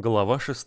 Глава 6.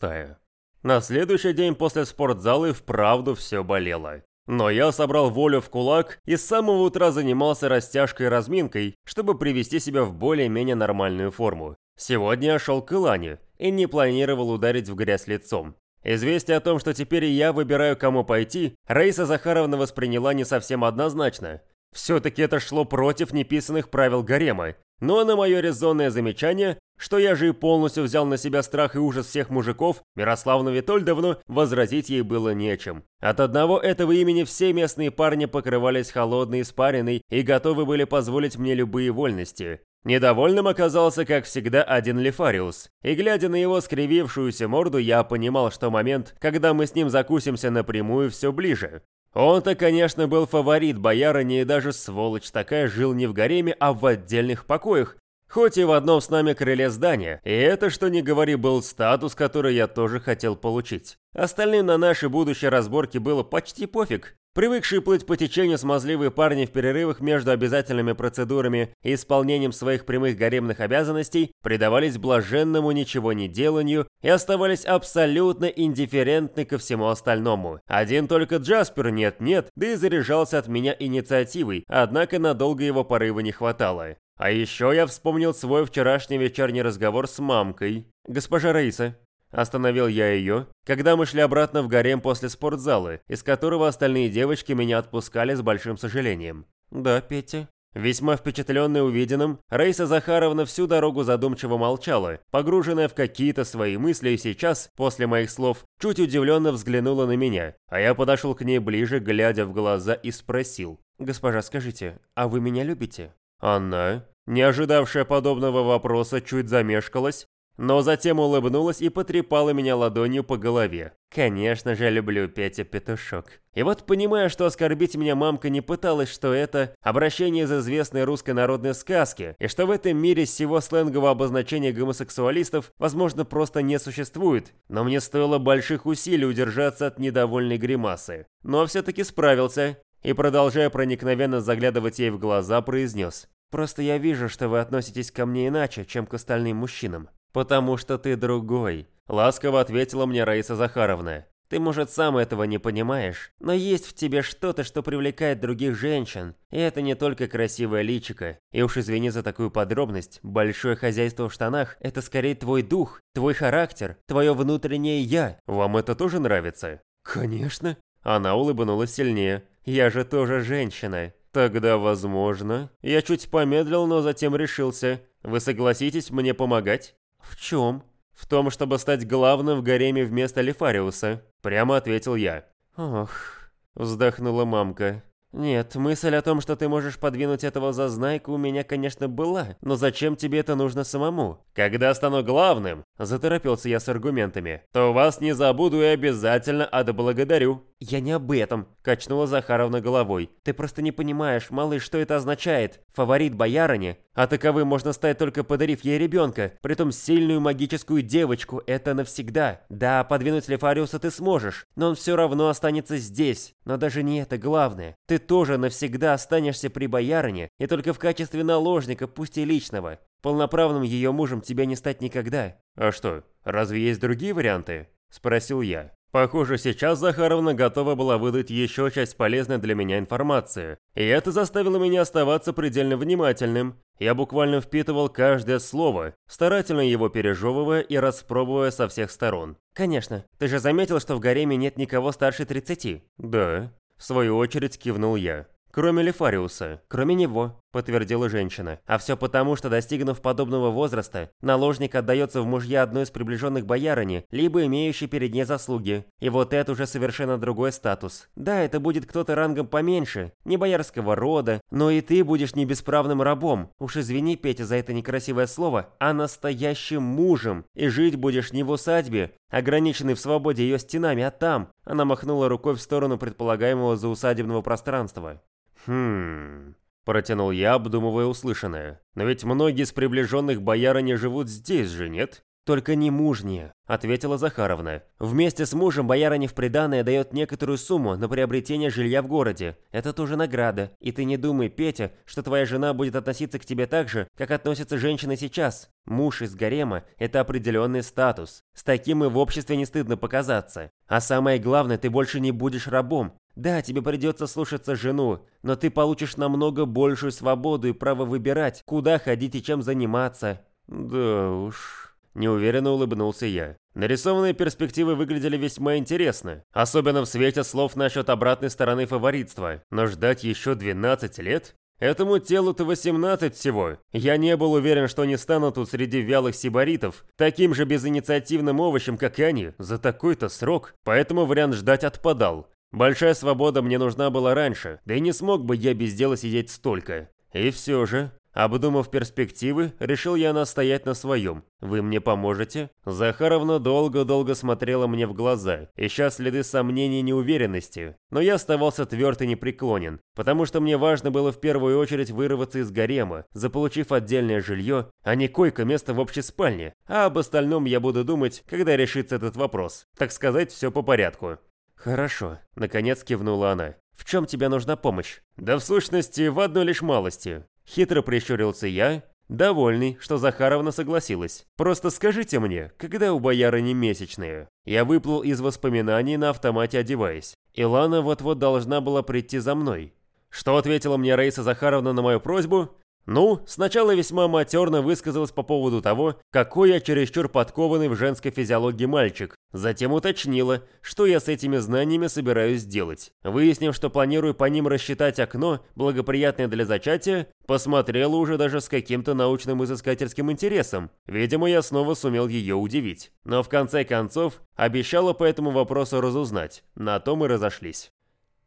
На следующий день после спортзала и вправду все болело. Но я собрал волю в кулак и с самого утра занимался растяжкой и разминкой, чтобы привести себя в более-менее нормальную форму. Сегодня я шел к Илане и не планировал ударить в грязь лицом. Известие о том, что теперь я выбираю, кому пойти, Раиса Захаровна восприняла не совсем однозначно. Все-таки это шло против неписанных правил гарема, но на мое резонное замечание, что я же и полностью взял на себя страх и ужас всех мужиков, Мирославну Витольдовну возразить ей было нечем. От одного этого имени все местные парни покрывались холодной испариной и готовы были позволить мне любые вольности. Недовольным оказался, как всегда, один Лефариус, и глядя на его скривившуюся морду, я понимал, что момент, когда мы с ним закусимся напрямую, все ближе. Он-то, конечно, был фаворит боярыни и даже сволочь такая жил не в гареме, а в отдельных покоях, хоть и в одном с нами крыле здания, и это, что не говори, был статус, который я тоже хотел получить. Остальным на наши будущие разборки было почти пофиг. Привыкшие плыть по течению смазливые парни в перерывах между обязательными процедурами и исполнением своих прямых гаремных обязанностей предавались блаженному ничего не деланию и оставались абсолютно индифферентны ко всему остальному. Один только Джаспер нет-нет, да и заряжался от меня инициативой, однако надолго его порыва не хватало. А еще я вспомнил свой вчерашний вечерний разговор с мамкой. «Госпожа Раиса, Остановил я ее, когда мы шли обратно в гарем после спортзала, из которого остальные девочки меня отпускали с большим сожалением. «Да, Петя». Весьма впечатленная увиденным, Раиса Захаровна всю дорогу задумчиво молчала, погруженная в какие-то свои мысли и сейчас, после моих слов, чуть удивленно взглянула на меня, а я подошел к ней ближе, глядя в глаза и спросил. «Госпожа, скажите, а вы меня любите?» Она, не ожидавшая подобного вопроса, чуть замешкалась, но затем улыбнулась и потрепала меня ладонью по голове. Конечно же, люблю Петя Петушок. И вот понимая, что оскорбить меня мамка не пыталась, что это обращение из известной русской народной сказки, и что в этом мире всего сленгового обозначения гомосексуалистов, возможно, просто не существует, но мне стоило больших усилий удержаться от недовольной гримасы. Но все-таки справился, и, продолжая проникновенно заглядывать ей в глаза, произнес. «Просто я вижу, что вы относитесь ко мне иначе, чем к остальным мужчинам. «Потому что ты другой», – ласково ответила мне Раиса Захаровна. «Ты, может, сам этого не понимаешь, но есть в тебе что-то, что привлекает других женщин. И это не только красивое личико. И уж извини за такую подробность, большое хозяйство в штанах – это скорее твой дух, твой характер, твое внутреннее «я». Вам это тоже нравится?» «Конечно». Она улыбнулась сильнее. «Я же тоже женщина». «Тогда, возможно...» Я чуть помедлил, но затем решился. «Вы согласитесь мне помогать?» «В чем?» «В том, чтобы стать главным в гареме вместо Лефариуса», — прямо ответил я. «Ох», — вздохнула мамка. «Нет, мысль о том, что ты можешь подвинуть этого зазнайку, у меня, конечно, была, но зачем тебе это нужно самому? Когда стану главным, заторопился я с аргументами, то вас не забуду и обязательно отблагодарю». «Я не об этом», – качнула Захаровна головой. «Ты просто не понимаешь, малыш, что это означает. Фаворит боярыни, а таковым можно стать только подарив ей ребенка, притом сильную магическую девочку, это навсегда. Да, подвинуть Лефариуса ты сможешь, но он все равно останется здесь. Но даже не это главное. Ты тоже навсегда останешься при боярине, и только в качестве наложника, пусть и личного. Полноправным ее мужем тебе не стать никогда». «А что, разве есть другие варианты?» – спросил я. Похоже, сейчас Захаровна готова была выдать еще часть полезной для меня информации. И это заставило меня оставаться предельно внимательным. Я буквально впитывал каждое слово, старательно его пережевывая и распробуя со всех сторон. «Конечно. Ты же заметил, что в гареме нет никого старше 30?» «Да». В свою очередь кивнул я. Кроме Лефариуса. Кроме него, подтвердила женщина. А все потому, что достигнув подобного возраста, наложник отдается в мужья одной из приближенных боярыни, либо имеющей перед ней заслуги. И вот это уже совершенно другой статус. Да, это будет кто-то рангом поменьше, не боярского рода, но и ты будешь не бесправным рабом. Уж извини, Петя, за это некрасивое слово, а настоящим мужем. И жить будешь не в усадьбе, ограниченный в свободе ее стенами, а там. Она махнула рукой в сторону предполагаемого заусадебного пространства. «Хм...» – протянул я, обдумывая услышанное. «Но ведь многие из приближенных боярыни живут здесь же, нет? Только не мужнее», – ответила Захаровна. «Вместе с мужем боярыня в приданое дает некоторую сумму на приобретение жилья в городе. Это тоже награда. И ты не думай, Петя, что твоя жена будет относиться к тебе так же, как относятся женщины сейчас. Муж из гарема – это определенный статус. С таким и в обществе не стыдно показаться. А самое главное, ты больше не будешь рабом. Да, тебе придется слушаться жену, но ты получишь намного большую свободу и право выбирать, куда ходить и чем заниматься. Да уж. Неуверенно улыбнулся я. Нарисованные перспективы выглядели весьма интересно, особенно в свете слов насчет обратной стороны фаворитства. Но ждать еще 12 лет? Этому телу-то 18 всего. Я не был уверен, что не стану тут среди вялых сибаритов, таким же безинициативным овощем, как они, за такой-то срок, поэтому вариант ждать отпадал. Большая свобода мне нужна была раньше, да и не смог бы я без дела сидеть столько. И все же, обдумав перспективы, решил я настоять на своем. Вы мне поможете? Захаровна долго-долго смотрела мне в глаза, ища следы сомнений и неуверенности. Но я оставался тверд и непреклонен, потому что мне важно было в первую очередь вырваться из гарема, заполучив отдельное жилье, а не койко-место в общей спальне. А об остальном я буду думать, когда решится этот вопрос. Так сказать, все по порядку. «Хорошо», — наконец кивнула она. «В чем тебе нужна помощь?» «Да в сущности, в одной лишь малости». Хитро прищурился я, довольный, что Захаровна согласилась. «Просто скажите мне, когда у боярыни месячные?» Я выплыл из воспоминаний на автомате одеваясь. Илана вот-вот должна была прийти за мной. Что ответила мне Раиса Захаровна на мою просьбу? Ну, сначала весьма матерно высказалась по поводу того, какой я чересчур подкованный в женской физиологии мальчик. Затем уточнила, что я с этими знаниями собираюсь сделать. Выяснив, что планирую по ним рассчитать окно, благоприятное для зачатия, посмотрела уже даже с каким-то научным изыскательским интересом. Видимо, я снова сумел ее удивить. Но в конце концов, обещала по этому вопросу разузнать. На то мы разошлись.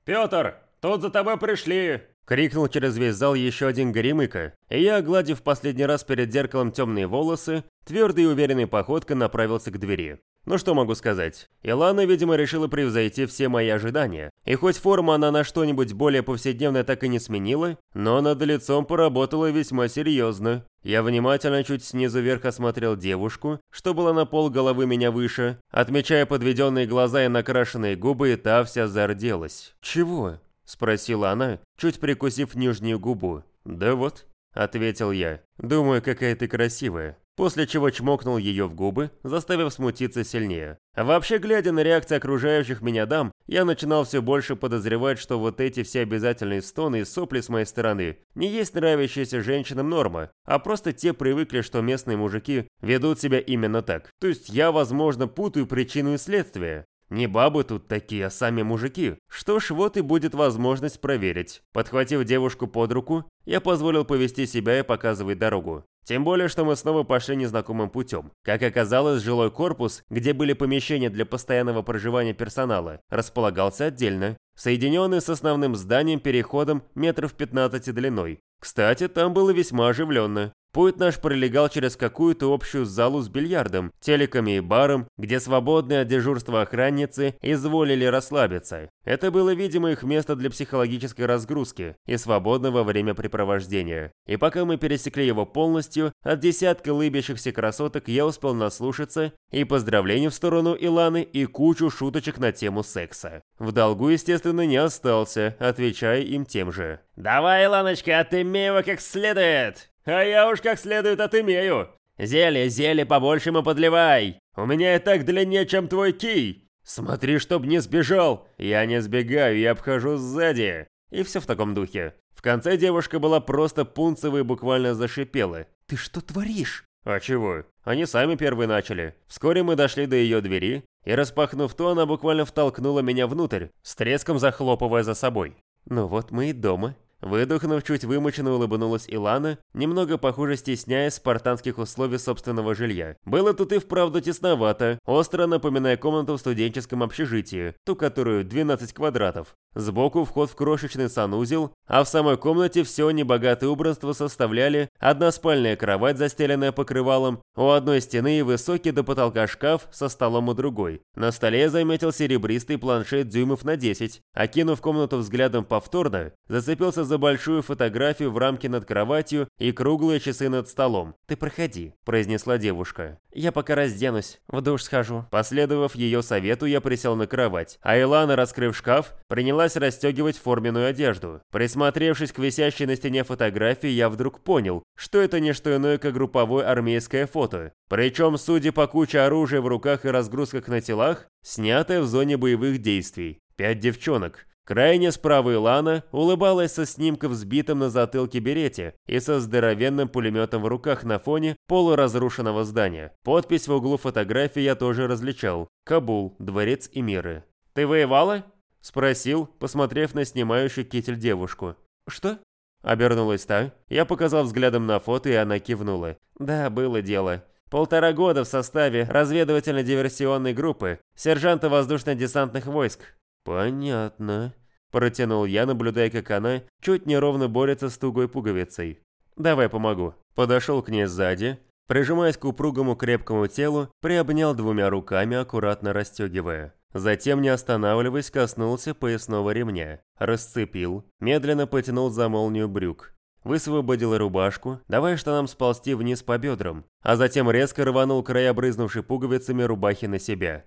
«Петр, тут за тобой пришли!» Крикнул через весь зал еще один горемыка, и я, огладив последний раз перед зеркалом темные волосы, твердой и уверенной походкой направился к двери. Ну что могу сказать, Илана, видимо, решила превзойти все мои ожидания. И хоть форму она на что-нибудь более повседневное так и не сменила, но над лицом поработала весьма серьезно. Я внимательно чуть снизу вверх осмотрел девушку, что была на пол головы меня выше, отмечая подведенные глаза и накрашенные губы, и та вся зарделась. «Чего?» – спросила она, чуть прикусив нижнюю губу. «Да вот», – ответил я. «Думаю, какая ты красивая». После чего чмокнул ее в губы, заставив смутиться сильнее. Вообще, глядя на реакции окружающих меня дам, я начинал все больше подозревать, что вот эти все обязательные стоны и сопли с моей стороны не есть нравящаяся женщинам норма, а просто те привыкли, что местные мужики ведут себя именно так. То есть я, возможно, путаю причину и следствие. Не бабы тут такие, а сами мужики. Что ж, вот и будет возможность проверить. Подхватив девушку под руку, я позволил повести себя и показывать дорогу. Тем более, что мы снова пошли незнакомым путем. Как оказалось, жилой корпус, где были помещения для постоянного проживания персонала, располагался отдельно, соединенный с основным зданием переходом метров 15 длиной. Кстати, там было весьма оживленно. Путь наш пролегал через какую-то общую залу с бильярдом, телеками и баром, где свободные от дежурства охранницы изволили расслабиться. Это было, видимо, их место для психологической разгрузки и свободного времяпрепровождения. И пока мы пересекли его полностью, от десятка лыбящихся красоток я успел наслушаться и поздравлений в сторону Иланы, и кучу шуточек на тему секса. В долгу, естественно, не остался, отвечая им тем же. «Давай, Иланочка, отымей его как следует!» А я уж как следует отымею. Зелье, зелье побольше ему подливай. У меня и так длиннее, чем твой кий. Смотри, чтоб не сбежал. Я не сбегаю, я обхожу сзади. И все в таком духе. В конце девушка была просто пунцевой и буквально зашипела. «Ты что творишь?» «А чего? Они сами первые начали. Вскоре мы дошли до ее двери, и распахнув то, она буквально втолкнула меня внутрь, с треском захлопывая за собой. «Ну вот мы и дома», Выдохнув, чуть вымученно улыбнулась Илана, немного похоже стесняясь спартанских условий собственного жилья. Было тут и вправду тесновато, остро напоминая комнату в студенческом общежитии, ту, которую 12 квадратов. Сбоку вход в крошечный санузел, а в самой комнате все небогатое убранство составляли одна спальная кровать, застеленная покрывалом, у одной стены и высокий до потолка шкаф со столом у другой. На столе я заметил серебристый планшет дюймов на 10. Окинув комнату взглядом повторно, зацепился за большую фотографию в рамке над кроватью и круглые часы над столом. «Ты проходи», – произнесла девушка. «Я пока разденусь, в душ схожу». Последовав ее совету, я присел на кровать, а Илана, раскрыв шкаф, принялась расстегивать форменную одежду. Присмотревшись к висящей на стене фотографии, я вдруг понял, что это не что иное, как групповое армейское фото. Причем, судя по куче оружия в руках и разгрузках на телах, снятое в зоне боевых действий. Пять девчонок. Крайне справа Илана улыбалась со снимком взбитым на затылке берете и со здоровенным пулеметом в руках на фоне полуразрушенного здания. Подпись в углу фотографии я тоже различал. Кабул, дворец Эмиры. «Ты воевала?» – спросил, посмотрев на снимающую китель девушку. «Что?» – обернулась та. Я показал взглядом на фото, и она кивнула. «Да, было дело. Полтора года в составе разведывательно-диверсионной группы сержанта воздушно-десантных войск. «Понятно», – протянул я, наблюдая, как она чуть неровно борется с тугой пуговицей. «Давай помогу». Подошел к ней сзади, прижимаясь к упругому крепкому телу, приобнял двумя руками, аккуратно расстегивая. Затем, не останавливаясь, коснулся поясного ремня, расцепил, медленно потянул за молнию брюк, высвободил рубашку, давая штанам сползти вниз по бедрам, а затем резко рванул края брызнувшей пуговицами рубахи на себя.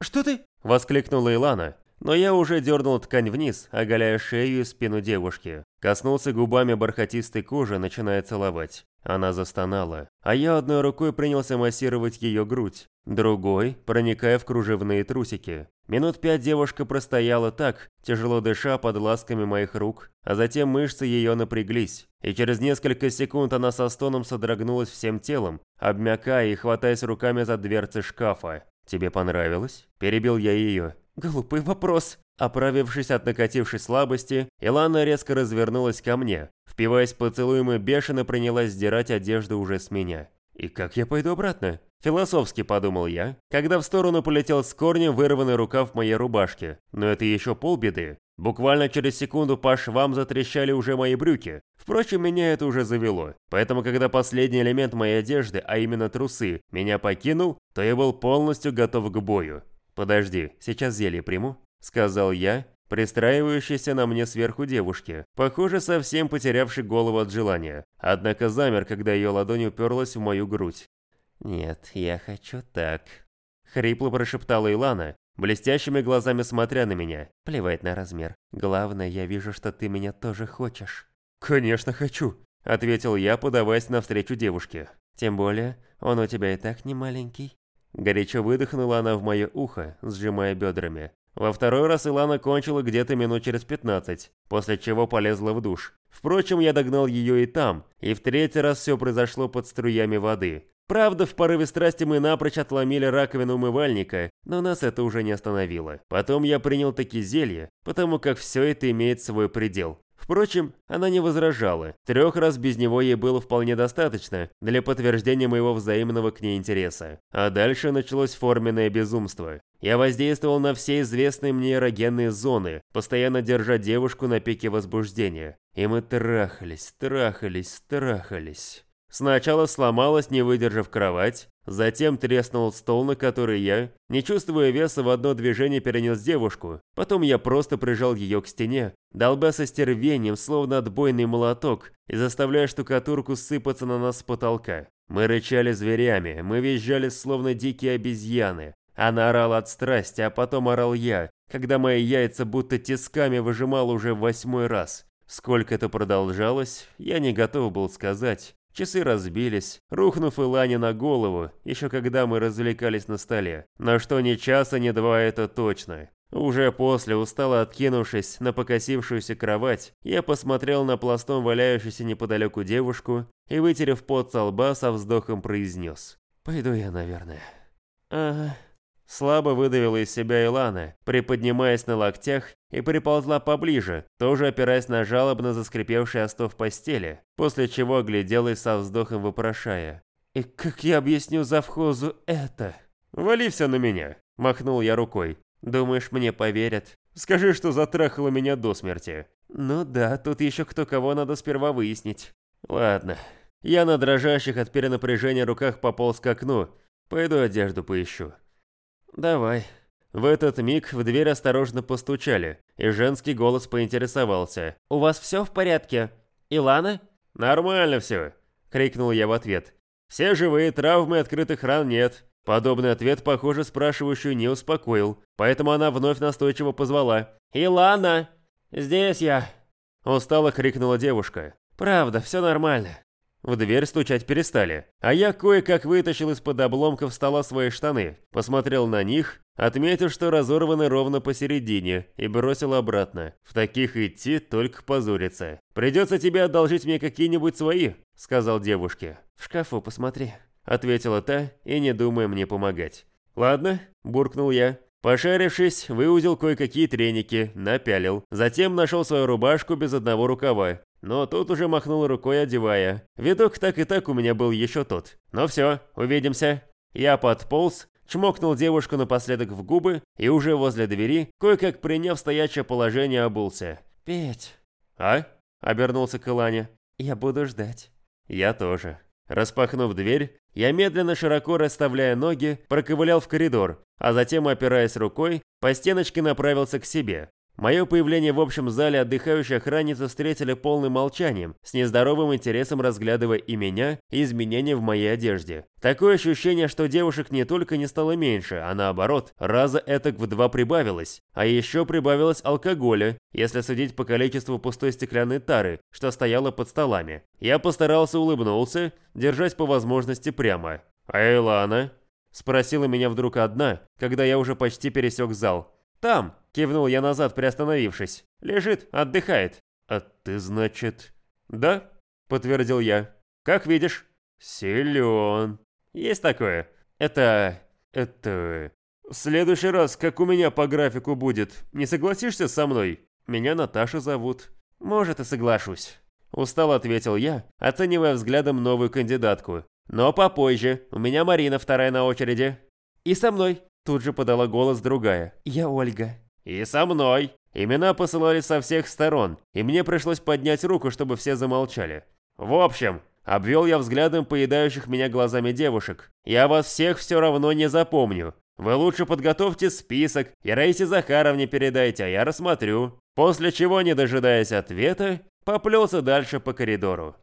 «Что ты?» – воскликнула Илана, но я уже дернул ткань вниз, оголяя шею и спину девушки. Коснулся губами бархатистой кожи, начиная целовать. Она застонала, а я одной рукой принялся массировать ее грудь, другой проникая в кружевные трусики. Минут пять девушка простояла так, тяжело дыша под ласками моих рук, а затем мышцы ее напряглись, и через несколько секунд она со стоном содрогнулась всем телом, обмякая и хватаясь руками за дверцы шкафа. «Тебе понравилось?» – перебил я ее. «Глупый вопрос». Оправившись от накатившей слабости, Илана резко развернулась ко мне, впиваясь поцелуем и бешено принялась сдирать одежду уже с меня. «И как я пойду обратно?» Философски подумал я, когда в сторону полетел с корнем вырванный рукав моей рубашки. Но это еще полбеды. Буквально через секунду по швам затрещали уже мои брюки. Впрочем, меня это уже завело. Поэтому, когда последний элемент моей одежды, а именно трусы, меня покинул, то я был полностью готов к бою. «Подожди, сейчас зелье приму», — сказал я, пристраивающийся на мне сверху девушке, похоже, совсем потерявший голову от желания, однако замер, когда ее ладонь уперлась в мою грудь. «Нет, я хочу так», — хрипло прошептала Илана, блестящими глазами смотря на меня. Плевать на размер. Главное, я вижу, что ты меня тоже хочешь. «Конечно хочу», — ответил я, подаваясь навстречу девушке. «Тем более, он у тебя и так не маленький». Горячо выдохнула она в мое ухо, сжимая бедрами. Во второй раз Илана кончила где-то минут через 15, после чего полезла в душ. Впрочем, я догнал ее и там, и в третий раз все произошло под струями воды. Правда, в порыве страсти мы напрочь отломили раковину умывальника, но нас это уже не остановило. Потом я принял таки зелье, потому как все это имеет свой предел. Впрочем, она не возражала. Трех раз без него ей было вполне достаточно для подтверждения моего взаимного к ней интереса. А дальше началось форменное безумство. Я воздействовал на все известные мне эрогенные зоны, постоянно держа девушку на пике возбуждения. И мы трахались, трахались, трахались. Сначала сломалась, не выдержав кровать, затем треснул стол, на который я, не чувствуя веса, в одно движение перенес девушку. Потом я просто прижал ее к стене, долбя со стервением, словно отбойный молоток, и заставляя штукатурку сыпаться на нас с потолка. Мы рычали зверями, мы визжали, словно дикие обезьяны. Она орала от страсти, а потом орал я, когда мои яйца будто тисками выжимал уже восьмой раз. Сколько это продолжалось, я не готов был сказать. Часы разбились, рухнув Илане на голову, еще когда мы развлекались на столе. На что ни часа, ни два это точно. Уже после, устало откинувшись на покосившуюся кровать, я посмотрел на пластом валяющуюся неподалеку девушку и, вытерев пот со лба, со вздохом произнес. «Пойду я, наверное». «Ага». Слабо выдавила из себя Илана, приподнимаясь на локтях и приползла поближе, тоже опираясь на жалобно заскрипевший остов постели, после чего огляделась со вздохом вопрошая. «И как я объясню завхозу это?» «Вали все на меня», – махнул я рукой. «Думаешь, мне поверят?» «Скажи, что затрахала меня до смерти». «Ну да, тут еще кто кого надо сперва выяснить». «Ладно». Я на дрожащих от перенапряжения руках пополз к окну. Пойду одежду поищу. «Давай». В этот миг в дверь осторожно постучали, и женский голос поинтересовался. «У вас все в порядке? Илана?» «Нормально все», — крикнул я в ответ. «Все живые, травмы открытых ран нет». Подобный ответ, похоже, спрашивающую не успокоил, поэтому она вновь настойчиво позвала. «Илана! Здесь я!» Устало крикнула девушка. «Правда, все нормально. В дверь стучать перестали, а я кое-как вытащил из-под обломков стола свои штаны, посмотрел на них, отметил, что разорваны ровно посередине, и бросил обратно. В таких идти только позориться. «Придется тебе одолжить мне какие-нибудь свои», — сказал девушке. «В шкафу посмотри», — ответила та, и не думая мне помогать. «Ладно», — буркнул я. Пошарившись, выудил кое-какие треники, напялил. Затем нашел свою рубашку без одного рукава но тут уже махнул рукой, одевая. Видок так и так у меня был еще тот. Ну все, увидимся. Я подполз, чмокнул девушку напоследок в губы и уже возле двери, кое-как приняв стоячее положение, обулся. «Петь». «А?» — обернулся к Илане. «Я буду ждать». «Я тоже». Распахнув дверь, я медленно, широко расставляя ноги, проковылял в коридор, а затем, опираясь рукой, по стеночке направился к себе. Мое появление в общем зале отдыхающие охранницы встретили полным молчанием, с нездоровым интересом разглядывая и меня, и изменения в моей одежде. Такое ощущение, что девушек не только не стало меньше, а наоборот, раза этак в два прибавилось. А еще прибавилось алкоголя, если судить по количеству пустой стеклянной тары, что стояла под столами. Я постарался улыбнулся, держась по возможности прямо. «А Элана?» – спросила меня вдруг одна, когда я уже почти пересек зал. «Там!» – кивнул я назад, приостановившись. «Лежит, отдыхает». «А ты, значит...» «Да», – подтвердил я. «Как видишь». «Силен». «Есть такое. Это... это... В следующий раз, как у меня по графику будет, не согласишься со мной? Меня Наташа зовут». «Может, и соглашусь». Устал ответил я, оценивая взглядом новую кандидатку. «Но попозже. У меня Марина вторая на очереди». «И со мной», Тут же подала голос другая. «Я Ольга». «И со мной». Имена посылали со всех сторон, и мне пришлось поднять руку, чтобы все замолчали. «В общем, обвел я взглядом поедающих меня глазами девушек. Я вас всех все равно не запомню. Вы лучше подготовьте список и Раисе Захаровне передайте, а я рассмотрю». После чего, не дожидаясь ответа, поплелся дальше по коридору.